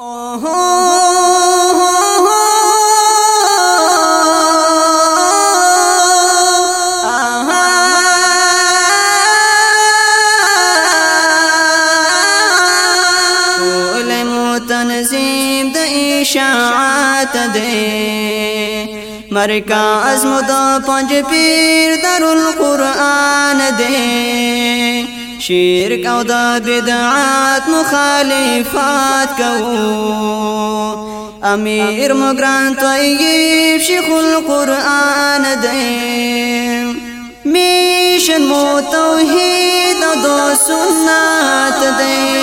تنظیم د اشاعت دے مرکز مدا پنج پیر در القرآن دے شیر کو دا بدعات مخالفات کو۔ امیر مگران طیب شیخ القرآن دے۔ میشن مو توحید دو سنات دے۔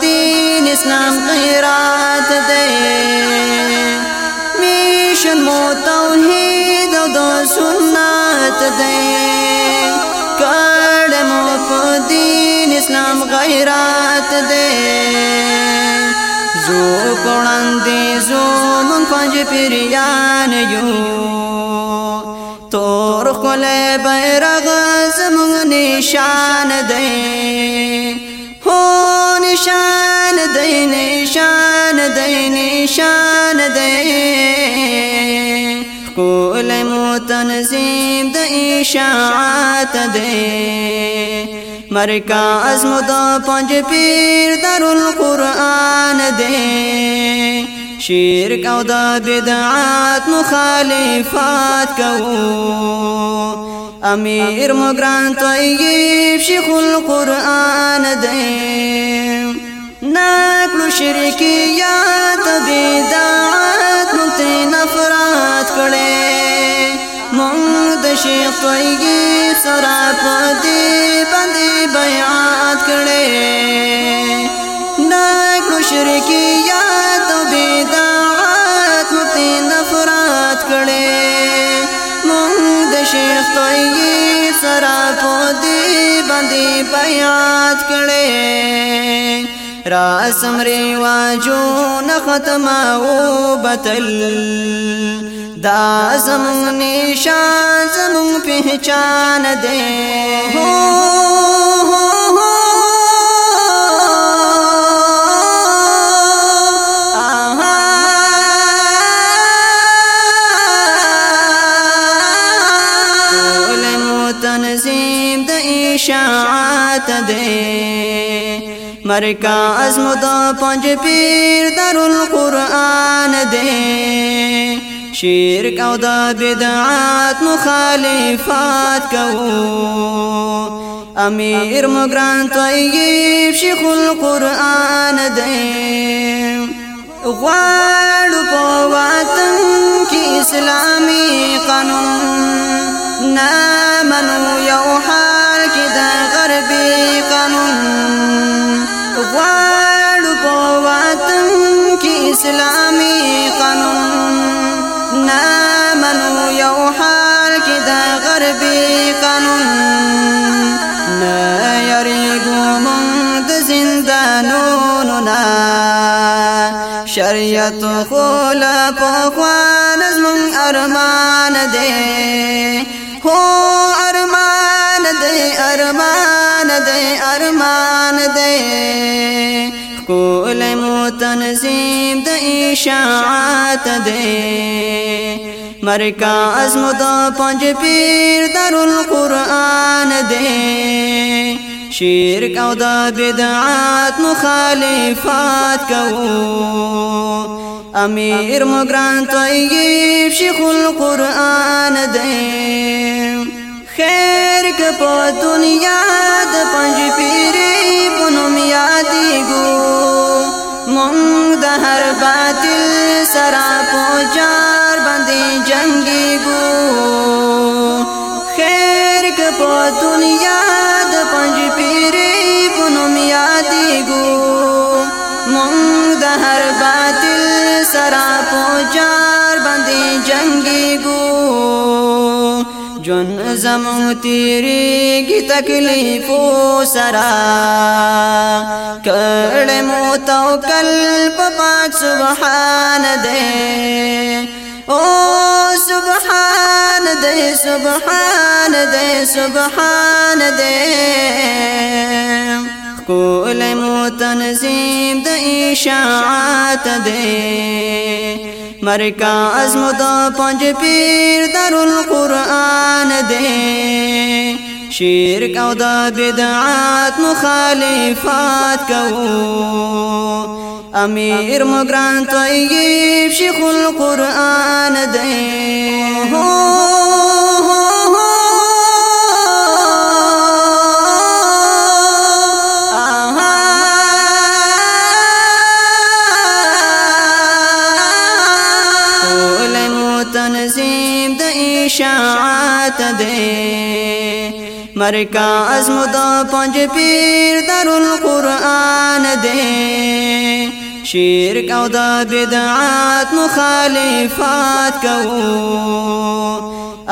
دین اسلام غیرات دے۔ میشن مو توحید دو سنت دے۔ کڑ مو دین اسلام غیرات دے۔ زو پڑن زو من پنج پریان یو۔ تور کھلے بیرغ زمون نشان دے۔ نشان دے نشان دے نشان دے۔ تنظیم د اشاعت دے۔ مرکز مدا پنج پیر در القرآن دے۔ شیر کو دا بدعات مخالفات کو۔ امیر مگران طیب شیخ القرآن دے۔ نقل شرکیات مونگ د شیخ طیب سراپ دی بندی بیعات کڑے نقل شرکیات بیدات مکتی نفرات کڑے مونگ شیخ طیب سراپ دی بندی بیعات کڑے راسم رواجو نختم او بتل دا زمون نشان زمون پہچان دے۔ تنظیم د اشاعت دے۔ مرکز مدا پنج پیر در القرآن دے۔ شیر کو دا بدعات مخالفات کو امیر مگران طیب شیخ القرآن دے. غوار پواتن کی اسلامی قانون. نامنو یو حال کی دا غربی قانون. غوار پواتن کی اسلامی دا قانون نا یریگو من د زندانونو نا شریعت خولا پخوان از من ارمان دے۔ ہو ارمان دے ارمان دے ارمان دے۔ کول مو تنظیم د اشاعت دے۔ مرکز مدا پنج پیر در القرآن دے۔ شیر کو دا بدعات مخالفات کو امیر مگران طیب شیخ القرآن دے۔ خیر کپو دنیا د پنج پیری پنم یادی گو۔ مونگ د ہر باطل سرا پوچار جنگی گو خیر کپو دنیا د پنج پیری پنم یادی گو مونگ د ہر باطل سرا پوچار بندی جنگی گو جن زمو تیری کی تکلیف سرا کڑ موت کلپ پاک سبحان دے سبحان دے سبحان دے سبحان دے۔ کول مو تنظیم د اشاعت دے۔ مرکا ازم دا پنج پیر در القرآن دے۔ شیر کو دا بدعات مخالفات کو۔ امیر مگران طیب شیخ القرآن دے۔ تنظیم د اشاعت دے۔ مرکا ازم پنج پیر در القرآن دے۔ شیر کو دا بدعات مخالفات کو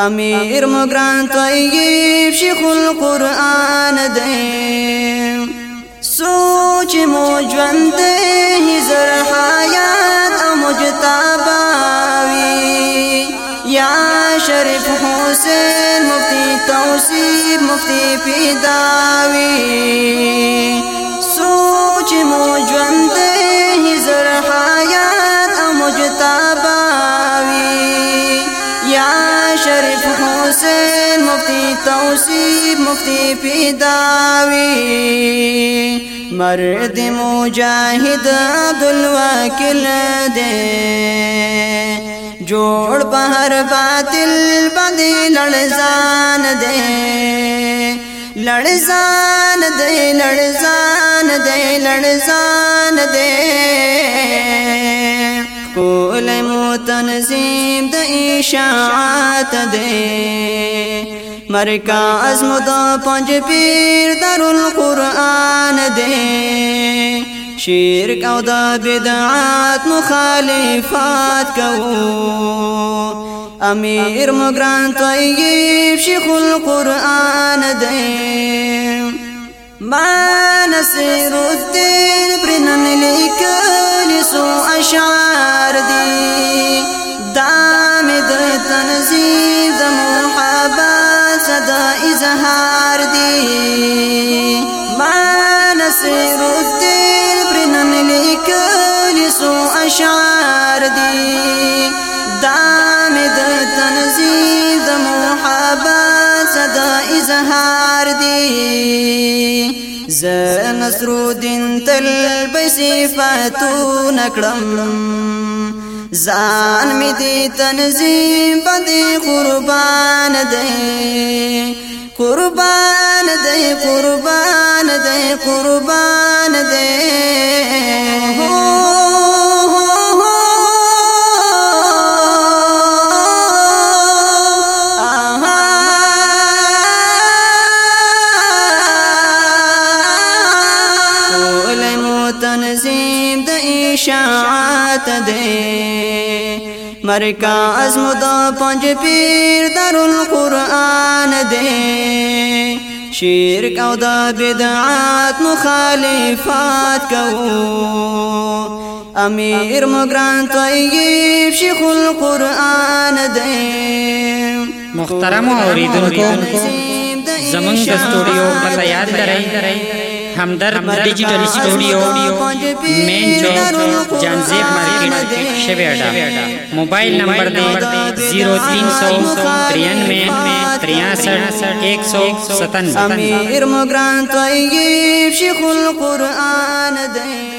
امیر مگران طیب شیخ القرآن دے. سوچ موجوان دے ہی زرحایات مجتاباوی یا شریف حسین مفتی توصیب مفتی پیداوی. مفتی توصیب مفتی پیداوی۔ مرد مجاہد عبدالواکل دے۔ جوڑ پہر باطل بندی لڑزان دے۔ لڑزان دے لڑزان دے لڑزان دے۔ کول مو تنظیم د اشاعت دے۔ مرکا ازم دا پنج پیر در القرآن دے۔ شیر کو دا بدعات مخالفات کو امیر مگران طیب شیخ القرآن دے۔ ما نصیر الدین پرنن لیکل سو اشعار دی۔ دام د تنظیم د محبت اظهار دی۔ ما نصیر الدین پرنن لیکل سو اشعار دی۔ دام د تنظیم د محبت صدا اظهار دی۔ ز نصر الدین تل به صفاتو نکړم ځان می دی تنظیم باندې قربان دی قربان دی قربان دی قربان دی تنظیم د اشاعت دے مرکا ازم دا پنج پیر در القرآن دے۔ شیر کو دا بدعات مخالفات کو۔ امیر مگران طیب شیخ القرآن دے۔ محترم اوریدونکو زمنګ د سټوډیو پته یاد درئ همدرد digital studio main chowk Jahanzeb market شویډا mobile number دی 0393 امیر مگران طیب شیخ القرآن دے